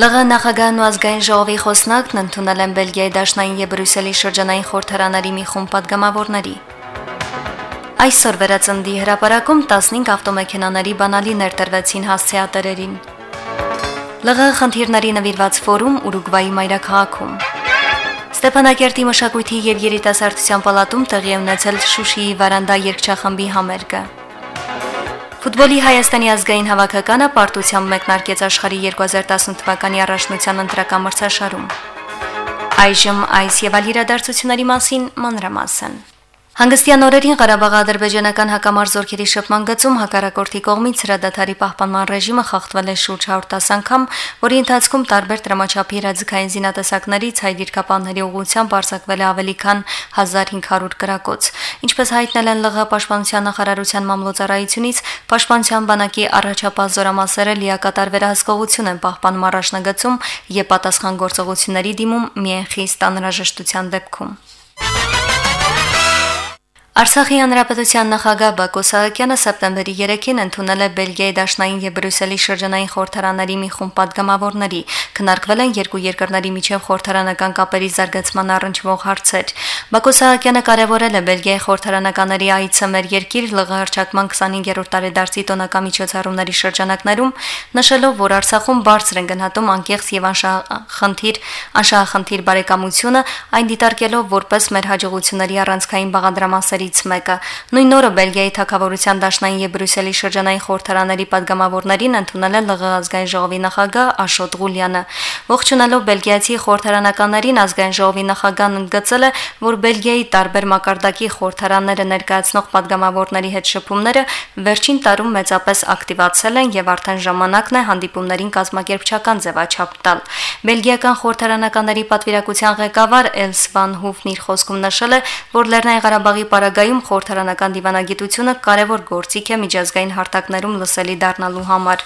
ԼՂ նախագահն ու ազգային ժողովի խոսնակն ընդունել են Բելգիայի Դաշնային եւ Բրյուսելի շրջանային խորհրդարանների մի խումբ падգամավորների։ Այսօր վերածնդի հրապարակում 15 ավտոմեքենաների բանալի ներդրվեցին հասցեատերերին։ ԼՂ խնդիրների նվիրված ֆորում Ուրուգվայի մայրաքաղաքում։ Ստեփանակերտի մշակույթի եւ երիտասարդության պալատում տեղի ունեցել Շուշիի վարանդա երգչախմբի համերգը։ Ֆուտբոլի Հայաստանի ազգային հավաքականը պարտությամբ մեկնարկեց աշխարհի 2010 թվականի առաջնության ընտրական մրցաշարում։ Այժմ այս եւ այլ իրադարձությունների մասին մանրամասն։ Հանգստյան օրերին Ղարաբաղի ադրբեջանական հակամարձ շփման գծում հակառակորդի կողմից հրադադարի պահպանման ռեժիմը խախտվել է շուրջ 110 անգամ, որի ընթացքում տարբեր դրամաչափի հրաձգային զինատեսակներից հայ դիրքապանների ուղղությամբ արձակվել է ավելի քան 1500 գրակոց։ Ինչպես հայտնել են ԼՂ պաշտպանության նախարարության մամլոյցարայությունից, պաշտպանության բանակի առաջապահ զորամասերը լիակատար վերահսկողություն են պահպանում առաջնագծում եւ պատասխան գործողությունների դիմում միայն խիստ անհրաժեշտության դեպքում։ Արցախի հանրապետության նախագահ Բակո Սահակյանը սեպտեմբերի 3-ին ընդունել է Բելգիայի Դաշնային եւ Բրյուսելի շրջանային խորհրդարանների մի խումբ падգամավորների։ Քննարկվել են երկու երկրների միջև խորհրդարանական կապերի զարգացման առնչվող հարցեր։ Բակո Սահակյանը կարևորել է Բելգիայի խորհրդարանականների այցը մեր երկիր ԼՂ հրճակման 25-րդ տարեդարձի տոնական միջոցառումների շրջանակներում, նշելով, որ Արցախում բարձր են գնահատում անկեղծ եւ անշահախնդիր անշահախնդիր բարեկամությունը, այն դիտարկելով որպես մեր հաջողությունների առանցքային բաղադրամասերի կողմերից մեկը։ Նույն օրը Բելգիայի թակավորության դաշնային եւ Բրյուսելի շրջանային խորհրդարաների падգամավորներին ընդունել է ԼՂ ազգային ժողովի նախագահ Աշոտ Ղուլյանը։ Ողջունելով Բելգիացի խորհրդարանականներին ազգային ժողովի նախագահն ընդգծել է, որ Բելգիայի տարբեր մակարդակի խորհրդարանները ներկայացնող падգամավորների հետ շփումները վերջին տարում մեծապես ակտիվացել են եւ արդեն ժամանակն է հանդիպումներին կազմակերպչական ձևաչափ տալ։ Բելգիական խորհրդարանականների պատվիրակության ղեկավար Էլս Վան Հուֆն իր խոսքում նշել է, որ Լեռնային Ղարաբաղի պարագայում խորհրդարանական դիվանագիտությունը կարևոր գործիք է միջազգային հարթակներում լսելի դառնալու համար։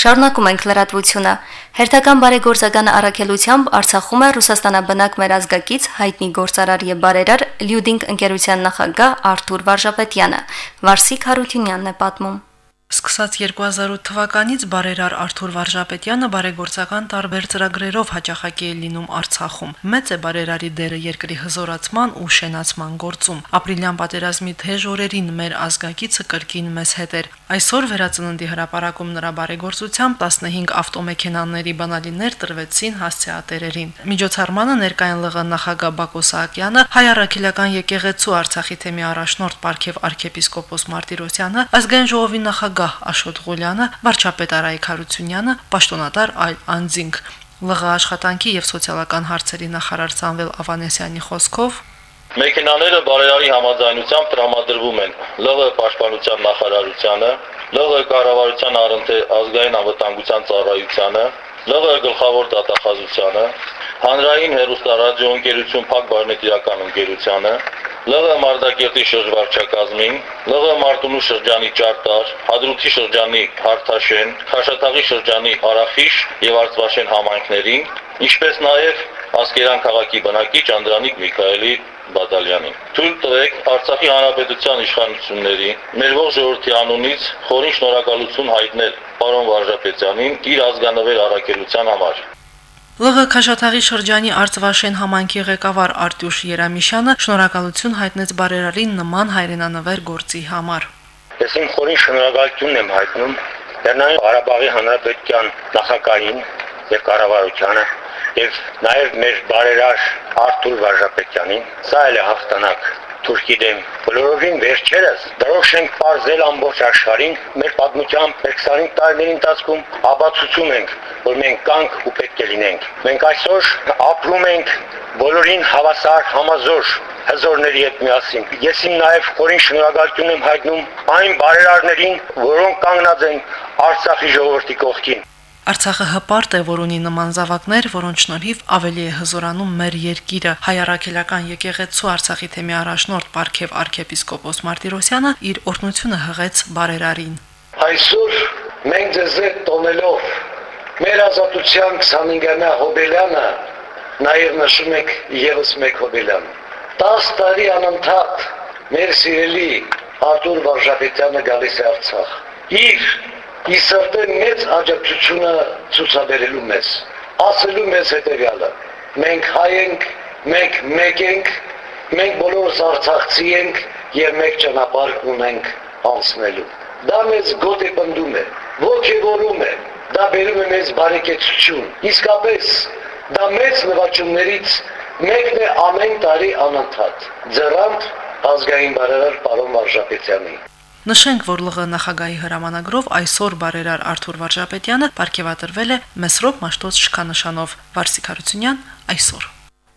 Շարունակում ենք լրատվությունը։ Հերթական բարեգործական առաքելությամբ Արցախում է Ռուսաստանաբնակ մեր ազգակից հայտնի գործարար եւ բարերար Լյուդինգ ընկերության նախագահ Արթուր Վարժապետյանը։ Վարսիկ Հարությունյանն է պատմում։ Սկսած 2008 թվականից բարերար Արթուր Վարժապետյանը բարեգործական տարբեր ծրագրերով հաջախակի է լինում Արցախում։ Մեծ է բարերարի դերը երկրի հզորացման ու շենացման գործում։ Ապրիլյան պատերազմի թեժ օրերին մեր ազգակիցը կրկին մեզ հետ էր։ Այսօր վերածննդի հրապարակում նրա բարեգործությամբ 15 ավտոմեքենաների բանալիներ տրվեցին հասցեատերերին։ Միջոցառմանը ներկայան ԼՂ նախագահ Բակո Սահակյանը, հայ առաքելական եկեղեցու Արցախի թեմի առաջնորդ Պարքև arczepiskopos Մարտիրոսյանը, ազգային ժողովի նախագահ նախագահ Աշոտ Ղուլյանը, վարչապետ Արայք Հարությունյանը, պաշտոնատար այլ անձինք։ ԼՂ աշխատանքի եւ սոցիալական հարցերի նախարար Սամվել Ավանեսյանի խոսքով Մեքենաները բարերարի համաձայնությամբ տրամադրվում են. ԼՂ պաշտպանության նախարարությանը, ԼՂ կառավարության առընթե ազգային անվտանգության ծառայությանը, ԼՂ գլխավոր դատախազությանը, հանրային հերոստարադիո ընկերություն Փակ բարնետիրական ընկերությանը, ԼՂ Մարտակերտի շրջվարչակազմին, ԼՂ Մարտունու շրջանի Ճարտար, Հադրութի շրջանի Հարթաշեն, Խաշաթաղի շրջանի Արախիշ եւ Արծվաշեն համայնքներին, ինչպես նաեւ Ասկերան քաղաքի բնակիչ Անդրանիկ Միքայելի բադալյանին։ Թույլ տվեք Արցախի հանրապետության իշխանությունների մեր ողջ ժողովրդի անունից խորին շնորհակալություն հայտնել պարոն Վարժապետյանին իր ազգանվեր առաքելության համար։ ԼՂ Քաշաթաղի շրջանի Արծվաշեն համայնքի ղեկավար Արտյուշ Երամիշյանը շնորհակալություն հայտնեց բարերարին նման հայրենանվեր գործի համար։ Ես իմ խորին շնորհակալությունն եմ հայտնում Լեռնային Ղարաբաղի Հանրապետության նախագահին եւ կառավարությանը եւ նաեւ մեր բարերար Արթուր Վարժապետյանին։ Սա էլ է հաղթանակ Թուրքի դեմ։ Բոլորովին վերջերս դրոշ ենք բարձել ամբողջ աշխարհին մեր պատմության 25 տարիների ընթացքում աբացուցում ենք, որ մենք կանք ու պետք է լինենք։ Մենք այսօր ապրում ենք բոլորին հավասար համազոր հզորների հետ միասին։ Ես իմ նաև խորին շնորհակալություն եմ հայտնում այն բարերարներին, որոնք կանգնած են Արցախի ժողովրդի կողքին։ Արցախը հպարտ է, որ ունի նման զավակներ, որոնց շնորհիվ ավելի է հզորանում մեր երկիրը։ Հայարակելական եկեղեցու Արցախի թեմի առաջնորդ Պարքև arczepiskopos Մարտիրոսյանը իր օրհնությունը հղեց բարերարին։ Այսօր մենք ձեզ հետ տոնելով մեր ազատության 25-ամյա հոբելյանը նաև նշում եք եւս մեկ հոբելյան։ 10 տարի անընդհատ մեր սիրելի Արտուր Վարժապետյանը գալիս է Արցախ։ Իր իսրտե մեծ աջակցությունը ցուցաբերելու մեզ ասելու մեզ հետեւյալը մենք հայ ենք մենք մեկ ենք մենք բոլորս արցախցի ենք եւ մեկ ճանապարհ ունենք անցնելու դա մեզ գոտի պնդում է ողջևորում է դա բերում է մեզ բարեկեցություն իսկապես դա մեծ նվաճումներից մեկն է ամեն տարի անընդհատ ձեռանտ ազգային բարերար պարոն Վարժապետյանի Նշենք, որ ԼՂ նախագահի հրամանագրով այսօր բարերար Արթուր Վարժապետյանը ապարգևատրվել է Մեսրոպ Մաշտոց շքանշանով Վարսիկ Հարությունյան այսօր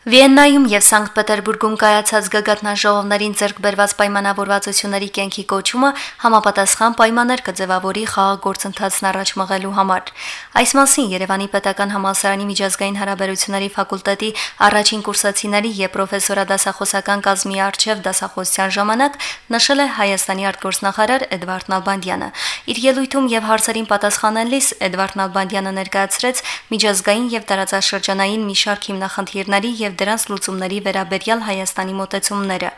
Վիեննայում եւ Սանկտ Պետերբուրգում կայացած գագաթնաժողովներին ձեռք բերված պայմանավորվածությունների կենքի կոչումը համապատասխան պայմաններ կձևավորի խաղաղ գործընթացն առաջ մղելու համար։ Այս մասին Երևանի Պետական համալսարանի միջազգային հարաբերությունների ֆակուլտետի առաջին կուրսացիների եւ պրոֆեսորադասախոսական կազմի արչեւ դասախոսության ժամանակ նշել է Հայաստանի արտգործնախարար Էդվարդ Նալբանդյանը։ Իր ելույթում եւ հարցերին պատասխանելիս Էդվարդ Նալբանդյանը ներկայացրեց միջազգային եւ տարածաշրջանային մի շարք հիմնախնդիրների եւ եւ դրանց լուծումների վերաբերյալ Հայաստանի մոտեցումները։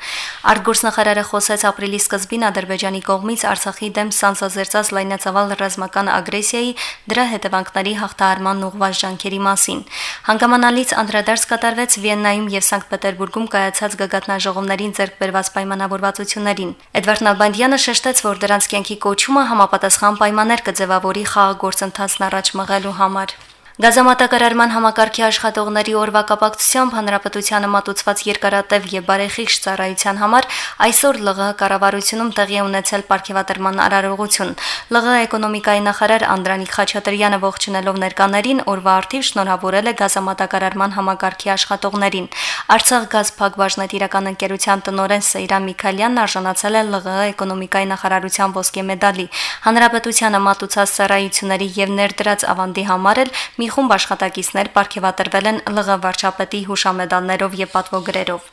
Արտգործնախարարը խոսեց ապրիլի սկզբին Ադրբեջանի կողմից Արցախի դեմ սանսազերծած լայնածավալ ռազմական ագրեսիայի դրա հետևանքների հաղթահարման ուղղված ջանքերի մասին։ Հանգամանալից անդրադարձ կատարվեց Վիեննայում եւ Սանկտ Պետերբուրգում կայացած գագաթնաժողովներին ձեռք բերված պայմանավորվածություններին։ Էդվարդ Նալբանդյանը շեշտեց, որ դրանց կյանքի կոչումը համապատասխան պայմաններ կձևավորի խաղաղ գործընթացն առաջ մղելու համար։ Գազամատակարարման համակարգի աշխատողների օրվա կապակցությամբ հանրապետությանը մատուցված երկարատև եւ բարեխիղճ ծառայության համար այսօր ԼՂՀ կառավարությունում տեղի ունեցել ապարքեվատրման արարողություն։ ԼՂՀ էկոնոմիկայի նախարար Անդրանիկ Խաչատրյանը ողջունելով ներկաներին օրվա արդիվ շնորհավորել է գազամատակարարման համակարգի աշխատողներին։ Արցախ գազ փակbaşնետ իրական ընկերության տնօրեն Սեյրան Միքալյանն արժանացել է ԼՂՀ էկոնոմիկայի նախարարության ոսկե մեդալի։ Հանրապետությանը մատուցած ծառայությունների եւ ներդրած ավանդի համար էլ մի մի խումբ աշխատակիցներ ապարգևատրվել են ԼՂ վարչապետի հուշամեդալներով եւ պատվոգրերով։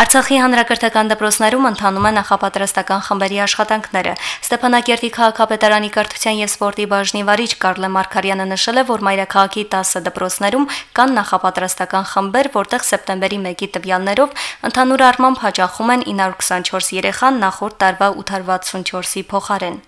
Արցախի հանրակրթական դպրոցներում ընթանում է նախապատրաստական խմբերի աշխատանքները։ Ստեփանակերտի քաղաքապետարանի կրթության եւ սպորտի բաժնի վարիչ Կարլե Մարկարյանը նշել է, որ մայրաքաղաքի 10 դպրոցներում կան նախապատրաստական խմբեր, որտեղ սեպտեմբերի 1-ի տվյալներով ընդհանուր առմամբ հաջախում են 924 երեխան նախորդ տարվա 864-ի փոխարեն։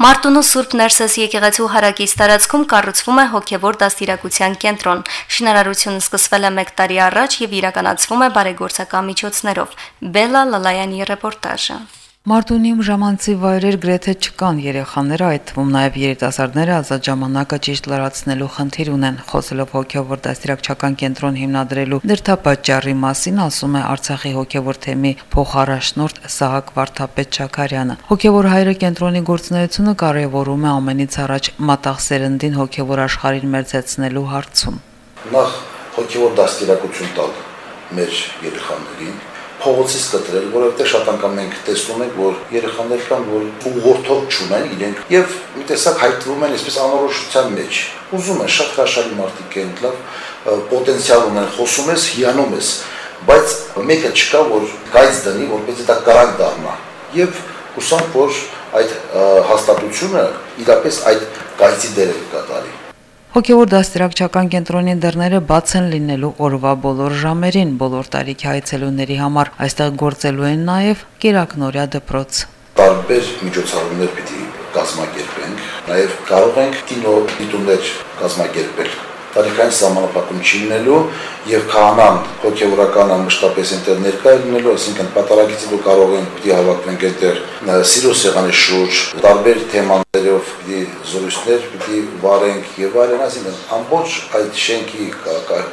Մարտունու Սուրբ Ներսես եկեղեցու հարակից տարածքում կառուցվում է հոգևոր դաստիարակության կենտրոն։ Շինարարությունը սկսվել է 1 տարի առաջ եւ իրականացվում է բարեգործական միջոցներով։ Բելա Լալայանի ռեպորտաժը։ Մարտունիում ժամանցի վայրեր գրեթե չկան, երեխաները, այդ թվում նաև երիտասարդները ազատ ժամանակը ճիշտ լրացնելու խնդիր ունեն։ Խոսելով հոգևոր դաստիարակչական կենտրոն հիմնադրելու դրթապաճառի մասին, ասում է Արցախի հոգևոր թեմի փոխարաշնորհ Սահակ Վարդապետ Շաքարյանը։ Հոգևոր հայրը կենտրոնի գործունեությունը կարևորում է ամենից առաջ մատաղ սերնդին հոգևոր աշխարհին մերձեցնելու հարցում։ Նախ հոգևոր դաստիարակություն տալ մեր երեխաներին փողոցից կտրել, որովհետեւ շատ անգամ մենք տեսնում ենք, որ երեխաներ կան, որ ուղղորդող չունեն իրենք եւ մի տեսակ հայտնվում են այսպես անորոշության մեջ։ Ուզում են շատ հրաշալի մարդիկ են, լավ պոտենցիալ ունեն, խոսում ես, հիանում ես, բայց մեկը չկա, որ գայծ դնի, որպեսզի դա կարանք դառնա։ Եվ հուսանք, որ այդ հաստատությունը իրապես այդ գայծի դերը կկատարի։ Հոգևոր դաստիարակչական կենտրոնի դռները բաց են լինելու օրվա բոլոր ժամերին, բոլոր տարիքի այցելուների համար։ Այստեղ գործելու են նաև Կերակնորյա դպրոց։ Տարբեր միջոցառումներ պիտի կազմակերպենք, նաև կարող ենք կինո դիտումներ կազմակերպել տարիքային սահմանափակում չլինելու եւ քահանան հոգեորական ամշտապես ընտեր ներկայ լինելու, այսինքն պատարագից դու կարող են պիտի հավաքվենք այնտեղ սիրո սեղանի շուրջ, տարբեր թեմաներով պիտի զրույցներ պիտի վարենք եւ այլն, այսինքն ամբողջ այդ շենքի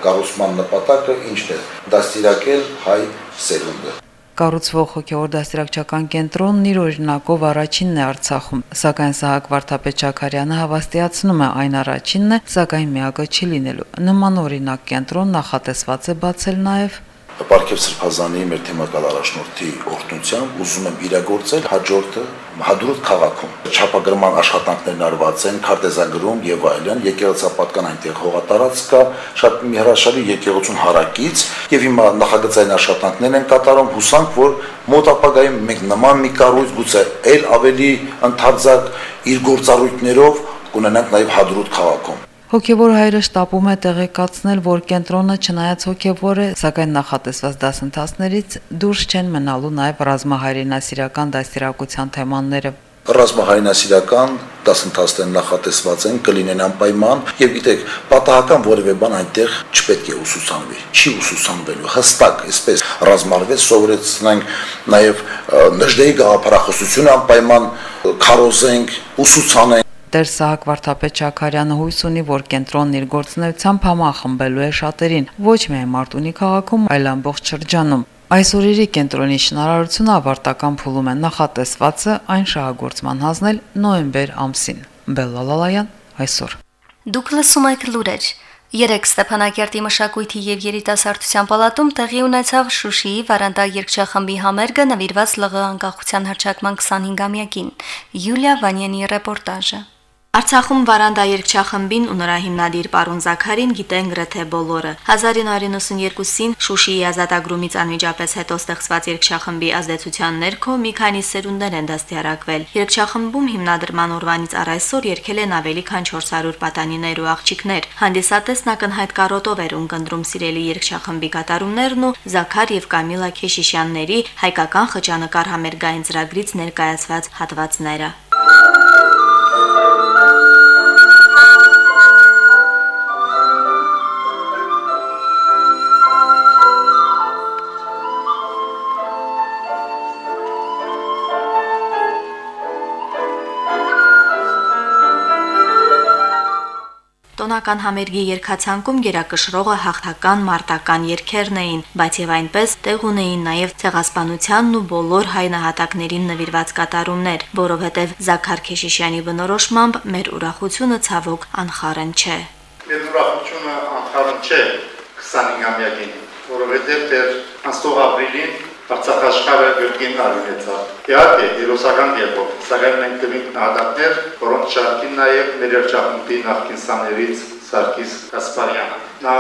կառուցման նպատակը ինչն է՝ դաստիարակել հայ սերունդը կառուցվող հոգևոր դաստիարակչական կենտրոնն իր օրինակով առաջինն է Արցախում, սակայն Սահակ Վարդապետ Շաքարյանը հավաստիացնում է այն առաջինն է, սակայն միակը չի լինելու։ Նման օրինակ կենտրոն նախատեսված է բացել նաև Պարքև Սրբազանի մեր թեմակալ առաջնորդի օրդունությամբ ուզում եմ իրագործել հաջորդը Հադրուտ քաղաքում չափագրման աշխատանքներն արված են, քարտեզագրում եւ այլն, եկեղեցապատկան այնտեղ հողատարած կա, շատ մի հրաշալի եկեղեցուն հարակից եւ հիմա նախագծային աշխատանքներ են կատարում, հուսանք, որ մոտ ապագայում մենք նման մի կառույց գուցե այլ ավելի ընդարձակ իր գործառույթներով կունենանք նաեւ Հադրուտ քաղաքում։ Հոգևոր հայրը շտապում է տեղեկացնել, որ կենտրոնը չնայած հոգևոր է, սակայն նախատեսված դասընթացներից դուրս չեն մնալու նաև ռազմահայրենասիրական դաստիարակության թեմաները ռազմահայնասիրական դասընթացներն նախատեսված են կլինեն անպայման եւ գիտեք պատահական որևէ բան այնտեղ չպետք է ուսուսանվի չի ուսուսանվելու հստակ այսպես ռազմարվեց սովորեցնենք նաեւ նժդեի գաղափարախոսությունը անպայման քարոզենք ուսուցանենք Տեր Սահակ Վարդապետ Շաքարյանը հույս ունի, որ կենտրոնն իր գործունեությամբ համախմբելու է շատերին, ոչ միայն Մարտունի քաղաքում, այլ ամբողջ շրջանում։ Այս օրերի կենտրոնի շնարարությունը ավարտական փուլում է նախատեսվածը այն շահագործման հանձնել նոյեմբեր ամսին։ Բելլալալայան այսօր։ Դուք լսում եք լուրեր։ Երեք Ստեփանակերտի մշակույթի եւ երիտասարդության պալատում տեղի ունեցավ Շուշիի Վարանդա երգչախմբի համերգը նվիրված ԼՂ անկախության հռչակման 25-ամյակին։ Յուլիա Վանյանի ռեպորտաժը։ Արցախում Վարանդա երգչախմբին ու նրա հիմնադիր Պարոն Զաքարին գիտեն գրեթե բոլորը։ 1992-ին Շուշիի ազատագրումից անմիջապես հետո ստեղծված երգչախմբի ազդեցության ներքո մի քանի սերունդներ են դաստիարակվել։ Երգչախմբում հիմնադրման օրվանից առ այսօր երգել են ավելի քան 400 պատանիներ ու աղջիկներ։ Հանդիսատեսն ակնհայտ կարոտով էր ունկնդրում սիրելի երգչախմբի կատարումներն ու Զաքար եւ Կամիլա Քեշիշյանների հայկական խճանկար համերգային ծրագրից ներկայացված հատվածները։ Տոնական համերգի երկացանկում գերակշռողը հաղթական մարտական երգերն էին, բայց եւ այնպես տեղ ունեին նաեւ ցեղասպանությանն ու բոլոր հայ նահատակներին նվիրված կատարումներ, որովհետեւ Զաքար Քեշիշյանի բնորոշմամբ մեր ուրախությունը ցավոք անխառն չէ։ Մեր ուրախությունը անխառն չէ 25-ամյակին, որովհետեւ դեռ անցող ապրիլին Արցախաշխարհը գրքին արյունեցավ։ Իհարկե, հերոսական եղով, սակայն մենք կմինք նահատակներ, որոնց շարքին նաև մեր երճախմբի նախկին սաներից Սարգիս Կասպարյանը։ Նա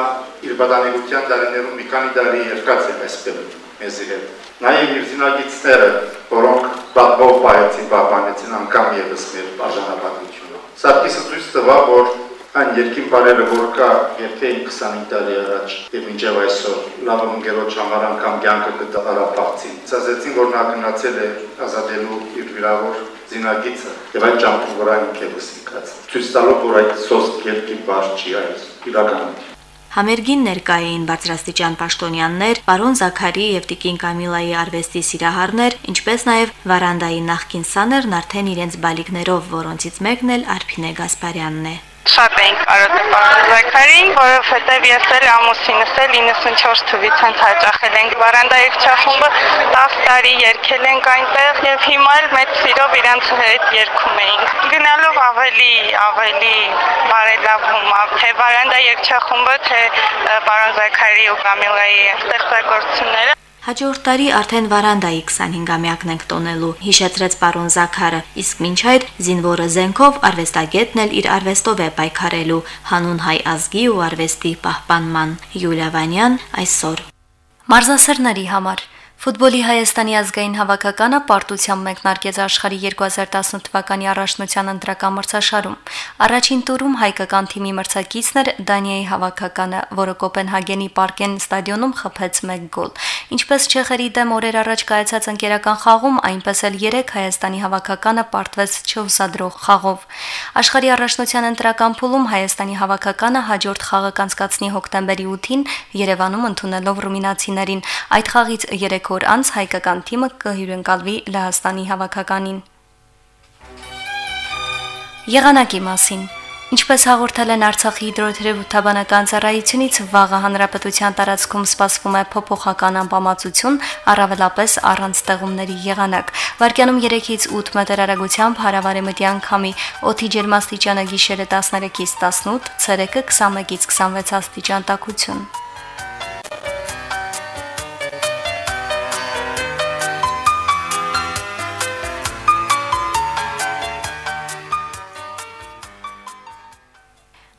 իր բադանեկության տարիներում մի քանի տարի երկած է մեզ պետք մեզի հետ։ Նաև իր զինագիցները, որոնք բաբով պայեցին, պահպանեցին անգամ եւս մեր բաժանապատվությունը։ Սարգիսը ցույց տվավ, որ այն երկին բարերը, որ կա երկեին 25 տարի առաջ եւ մինչեւ այսօր լավ ընկերոջ համար անգամ կյանքը կդարապացին։ Ցածեցին, որ նա գնացել է ազատելու իր վիրավոր զինագիծը եւ այդ ճամփը որ այն կեւս ինքած։ Ցույց տալով, որ այդ սոսկ երկի բար չի այս իրականություն։ Համերգին ներկա էին բարձրաստիճան պաշտոնյաներ, պարոն Զաքարի եւ Տիկին Կամիլայի արվեստի սիրահարներ, ինչպես նաեւ Վարանդայի նախկին սաներն արդեն իրենց բալիկներով, որոնցից մեկն էլ Արփինե Գասպարյանն է շատ էինք կարոտել պարոն Զաքարին, որովհետև ես էլ ամուսինս էլ 94 թվից հենց հաճախել ենք Վարանդայի քչախումբը 10 տարի երկել ենք այնտեղ եւ հիմա էլ մեծ սիրով իրենց հետ երգում էինք։ Գնալով ավելի ավելի բարելավում է թե Վարանդա երգչախումբը, թե պարոն Զաքարի ու Կամիլայի ստեղծագործությունները Հաջորդ տարի արդեն Վարանդայի 25-ամյակն ենք տոնելու, հիշեցրեց պարոն Զաքարը, իսկ մինչ այդ զինվորը զենքով արվեստագետն էլ իր արվեստով է պայքարելու հանուն հայ ազգի ու արվեստի պահպանման։ Յուլիա Վանյան այսօր Մարզասերների համար Ֆուտբոլի Հայաստանի ազգային հավաքականը պարտությամբ մեկնարկեց աշխարհի 2018 թվականի առաջնության ընտրական մրցաշարում։ Առաջին տուրում հայկական թիմի մրցակիցն էր Դանիայի հավաքականը, որը Կոպենհագենի Պարկեն ստադիոնում խփեց 1 գոլ։ Ինչպես Չեխերի դեմ օրեր առաջ կայացած ընկերական խաղում, այնպես էլ 3 Հայաստանի հավաքականը պարտվեց չուսադրող խաղով։ Աշխարհի առաջնության ընտրական փուլում Հայաստանի հավաքականը հաջորդ խաղը կանցկացնի հոկտեմբերի 8-ին Երևանում ընդունելով ռումինացիներին։ Այդ խաղից 3 երեք օր անց հայկական թիմը կհյուրընկալվի Լահաստանի հավաքականին։ Եղանակի մասին. Ինչպես հաղորդել են Արցախի հիդրոթերապևտաբանական ծառայությունից, վաղը հանրապետության տարածքում սպասվում է փոփոխական անբավարարություն, առավելապես առանց ստեղումների եղանակ։ Վարկյանում 3-ից 8 մետր արագությամբ հարավարեմտյան քամի, օդի ջերմաստիճանը գիշերը 13-ից 18, ցերեկը 21-ից 26 աստիճան տաքություն։